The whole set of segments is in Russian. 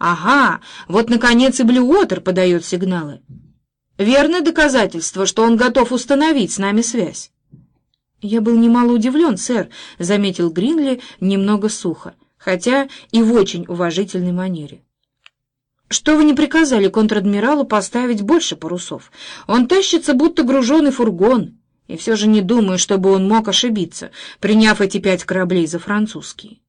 Ага, вот, наконец, и Блюотер подает сигналы. Верное доказательство, что он готов установить с нами связь. «Я был немало удивлен, сэр», — заметил Гринли немного сухо, хотя и в очень уважительной манере. «Что вы не приказали контр-адмиралу поставить больше парусов? Он тащится, будто груженый фургон, и все же не думаю, чтобы он мог ошибиться, приняв эти пять кораблей за французские».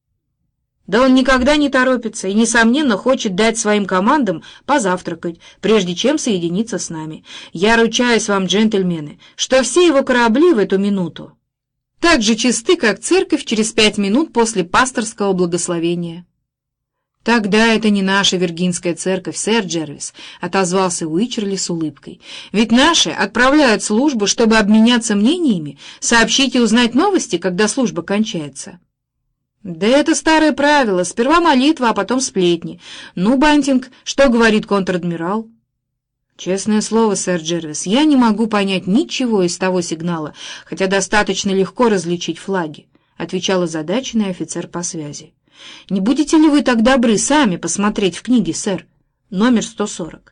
Да он никогда не торопится и, несомненно, хочет дать своим командам позавтракать, прежде чем соединиться с нами. Я ручаюсь вам, джентльмены, что все его корабли в эту минуту так же чисты, как церковь через пять минут после пасторского благословения. «Тогда это не наша Виргинская церковь, сэр Джервис», — отозвался Уичерли с улыбкой. «Ведь наши отправляют службу, чтобы обменяться мнениями, сообщить и узнать новости, когда служба кончается». «Да это старое правило. Сперва молитва, а потом сплетни. Ну, Бантинг, что говорит контр-адмирал?» «Честное слово, сэр Джервис, я не могу понять ничего из того сигнала, хотя достаточно легко различить флаги», — отвечал озадаченный офицер по связи. «Не будете ли вы так добры сами посмотреть в книге, сэр? Номер 140».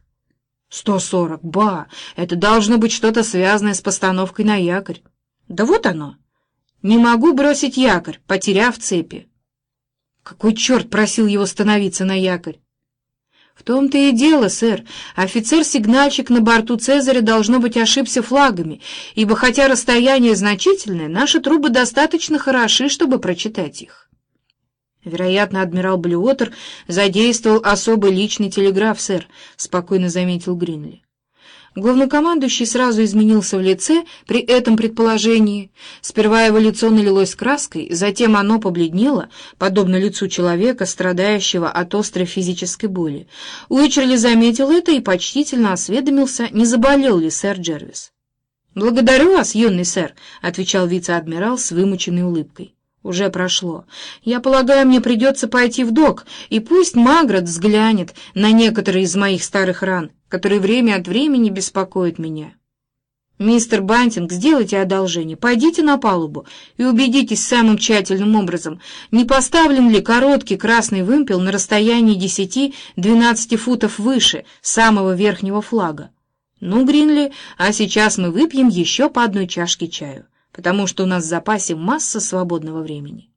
«140, ба! Это должно быть что-то связанное с постановкой на якорь». «Да вот оно!» «Не могу бросить якорь, потеряв цепи». «Какой черт просил его становиться на якорь?» В том-то и дело, сэр. Офицер-сигнальщик на борту Цезаря должно быть ошибся флагами, ибо хотя расстояние значительное, наши трубы достаточно хороши, чтобы прочитать их. Вероятно, адмирал Блюотер задействовал особый личный телеграф, сэр, — спокойно заметил Гринли. Главнокомандующий сразу изменился в лице при этом предположении. Сперва его лицо налилось краской, затем оно побледнело, подобно лицу человека, страдающего от острой физической боли. Уичерли заметил это и почтительно осведомился, не заболел ли сэр Джервис. «Благодарю вас, юный сэр», — отвечал вице-адмирал с вымученной улыбкой. «Уже прошло. Я полагаю, мне придется пойти в док, и пусть Маград взглянет на некоторые из моих старых ран, которые время от времени беспокоят меня. Мистер Бантинг, сделайте одолжение, пойдите на палубу и убедитесь самым тщательным образом, не поставлен ли короткий красный вымпел на расстоянии 10-12 футов выше самого верхнего флага. Ну, Гринли, а сейчас мы выпьем еще по одной чашке чаю потому что у нас в запасе масса свободного времени.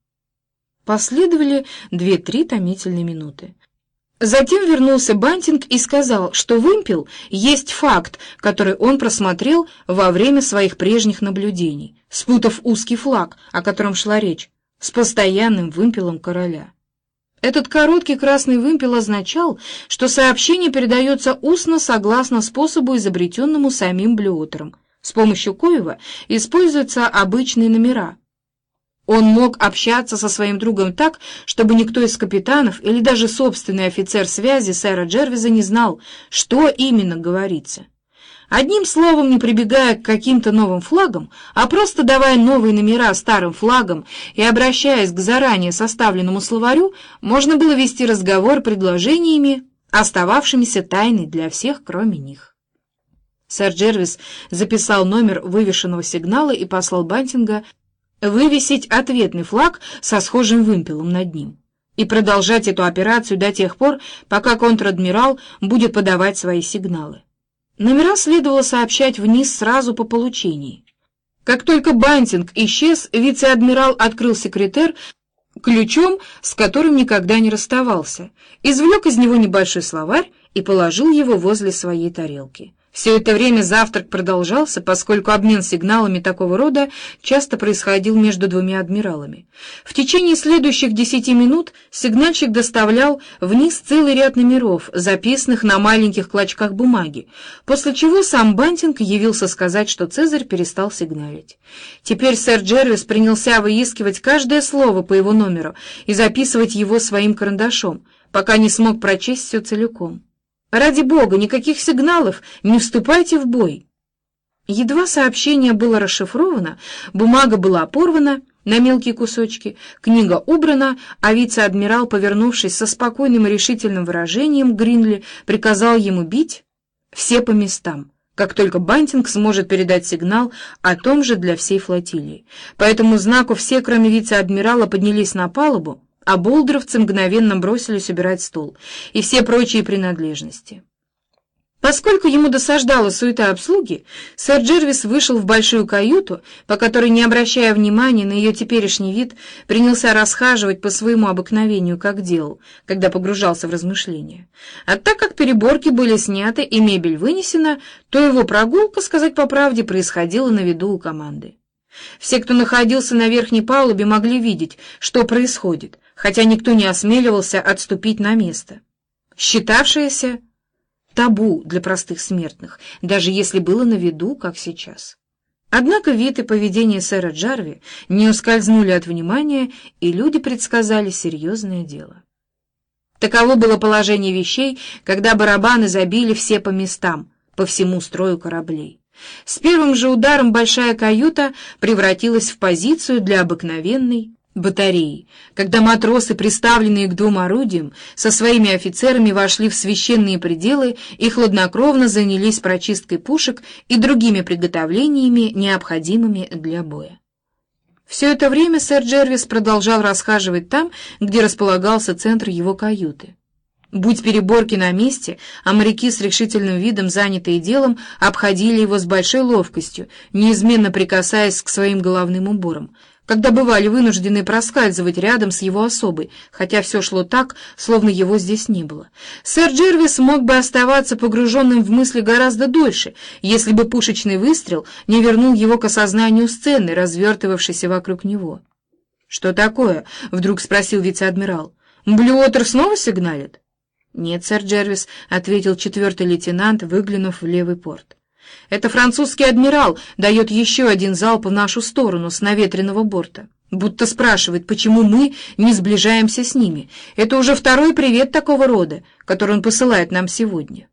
Последовали две-три томительные минуты. Затем вернулся Бантинг и сказал, что вымпел есть факт, который он просмотрел во время своих прежних наблюдений, спутав узкий флаг, о котором шла речь, с постоянным вымпелом короля. Этот короткий красный вымпел означал, что сообщение передается устно согласно способу, изобретенному самим Блюотером, с помощью коего используются обычные номера. Он мог общаться со своим другом так, чтобы никто из капитанов или даже собственный офицер связи сэра Джервиза не знал, что именно говорится. Одним словом, не прибегая к каким-то новым флагам, а просто давая новые номера старым флагам и обращаясь к заранее составленному словарю, можно было вести разговор предложениями, остававшимися тайной для всех, кроме них. Сэр Джервис записал номер вывешенного сигнала и послал Бантинга вывесить ответный флаг со схожим вымпелом над ним и продолжать эту операцию до тех пор, пока контр-адмирал будет подавать свои сигналы. Номера следовало сообщать вниз сразу по получении. Как только Бантинг исчез, вице-адмирал открыл секретер ключом, с которым никогда не расставался, извлек из него небольшой словарь и положил его возле своей тарелки. Все это время завтрак продолжался, поскольку обмен сигналами такого рода часто происходил между двумя адмиралами. В течение следующих десяти минут сигнальщик доставлял вниз целый ряд номеров, записанных на маленьких клочках бумаги, после чего сам Бантинг явился сказать, что Цезарь перестал сигналить. Теперь сэр Джервис принялся выискивать каждое слово по его номеру и записывать его своим карандашом, пока не смог прочесть все целиком. Ради бога, никаких сигналов, не вступайте в бой. Едва сообщение было расшифровано, бумага была порвана на мелкие кусочки, книга убрана, а вице-адмирал, повернувшись со спокойным и решительным выражением, Гринли приказал ему бить все по местам, как только Бантинг сможет передать сигнал о том же для всей флотилии. По этому знаку все, кроме вице-адмирала, поднялись на палубу, а болдеровцы мгновенно бросились убирать стол и все прочие принадлежности. Поскольку ему досаждала суета обслуги, сэр Джервис вышел в большую каюту, по которой, не обращая внимания на ее теперешний вид, принялся расхаживать по своему обыкновению, как делал, когда погружался в размышления. А так как переборки были сняты и мебель вынесена, то его прогулка, сказать по правде, происходила на виду у команды. Все, кто находился на верхней палубе, могли видеть, что происходит, хотя никто не осмеливался отступить на место. Считавшееся табу для простых смертных, даже если было на виду, как сейчас. Однако вид и поведение сэра Джарви не ускользнули от внимания, и люди предсказали серьезное дело. Таково было положение вещей, когда барабаны забили все по местам, по всему строю кораблей. С первым же ударом большая каюта превратилась в позицию для обыкновенной батареи, когда матросы, приставленные к двум орудиям, со своими офицерами вошли в священные пределы и хладнокровно занялись прочисткой пушек и другими приготовлениями, необходимыми для боя. Все это время сэр Джервис продолжал расхаживать там, где располагался центр его каюты. Будь переборки на месте, а моряки с решительным видом, занятые делом, обходили его с большой ловкостью, неизменно прикасаясь к своим головным уборам — когда бывали вынуждены проскальзывать рядом с его особой, хотя все шло так, словно его здесь не было. Сэр Джервис мог бы оставаться погруженным в мысли гораздо дольше, если бы пушечный выстрел не вернул его к осознанию сцены, развертывавшейся вокруг него. «Что такое?» — вдруг спросил вице-адмирал. «Блюотер снова сигналит?» «Нет, сэр Джервис», — ответил четвертый лейтенант, выглянув в левый порт. Это французский адмирал дает еще один залп в нашу сторону с наветренного борта. Будто спрашивает, почему мы не сближаемся с ними. Это уже второй привет такого рода, который он посылает нам сегодня.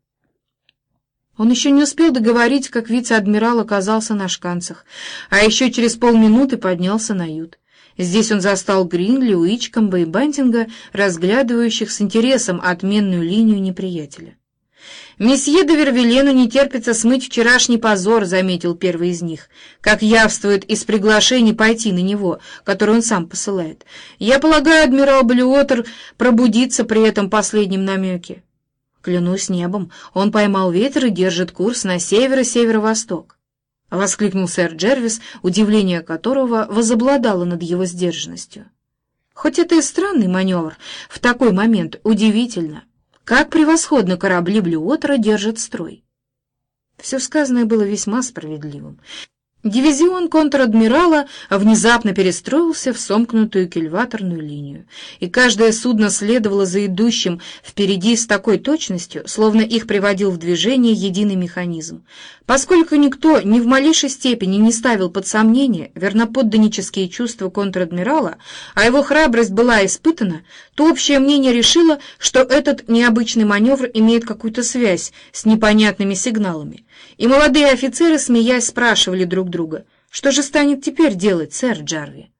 Он еще не успел договорить, как вице-адмирал оказался на шканцах, а еще через полминуты поднялся на ют. Здесь он застал Гринли, Уичкомба и Бантинга, разглядывающих с интересом отменную линию неприятеля. «Месье де Вервилену не терпится смыть вчерашний позор», — заметил первый из них, как явствует из приглашений пойти на него, который он сам посылает. «Я полагаю, адмирал Блюотер пробудится при этом последнем намеке». «Клянусь небом, он поймал ветер и держит курс на север и северо-восток», — воскликнул сэр Джервис, удивление которого возобладало над его сдержанностью. «Хоть это и странный маневр, в такой момент удивительно». Как превосходно корабли Блюотера держат строй. Все сказанное было весьма справедливым. Дивизион контр-адмирала внезапно перестроился в сомкнутую кильваторную линию, и каждое судно следовало за идущим впереди с такой точностью, словно их приводил в движение единый механизм. Поскольку никто ни в малейшей степени не ставил под сомнение верноподданнические чувства контр-адмирала, а его храбрость была испытана, то общее мнение решило, что этот необычный маневр имеет какую-то связь с непонятными сигналами. И молодые офицеры, смеясь, спрашивали друг друга, что же станет теперь делать сэр Джарви?